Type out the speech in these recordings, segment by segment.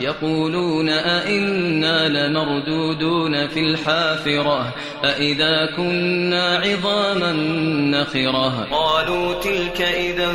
يقولون أئنا لمردودون في الحافرة أئذا كنا عظاما نخرة. قالوا تلك إذا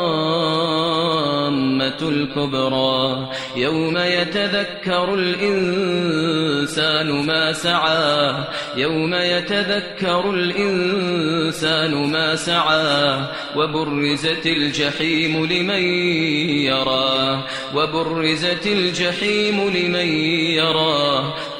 الكبرى يوم يتذكر الإنسان ما سعى يوم يتذكر الإنسان ما سعى وبرزت الجحيم لمن يرى وبرزت الجحيم لمن يرى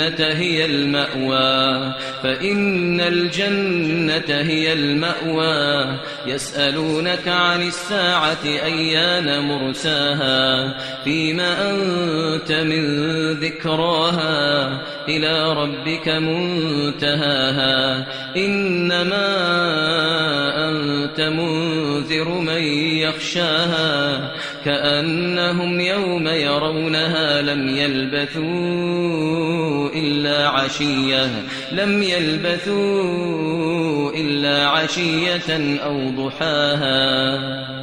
الجنة هي المأوى فإن الجنة هي المأوى. يسألونك عن الساعة أيان مرساها فيما أنت من ذكراها. إلى ربك منتهاها. إنما أنت منذر من يخشاها. كأنهم يوم يرونها لم يلبثوا إلا عشية لم يلبثوا إلا عشية أو ضحاها.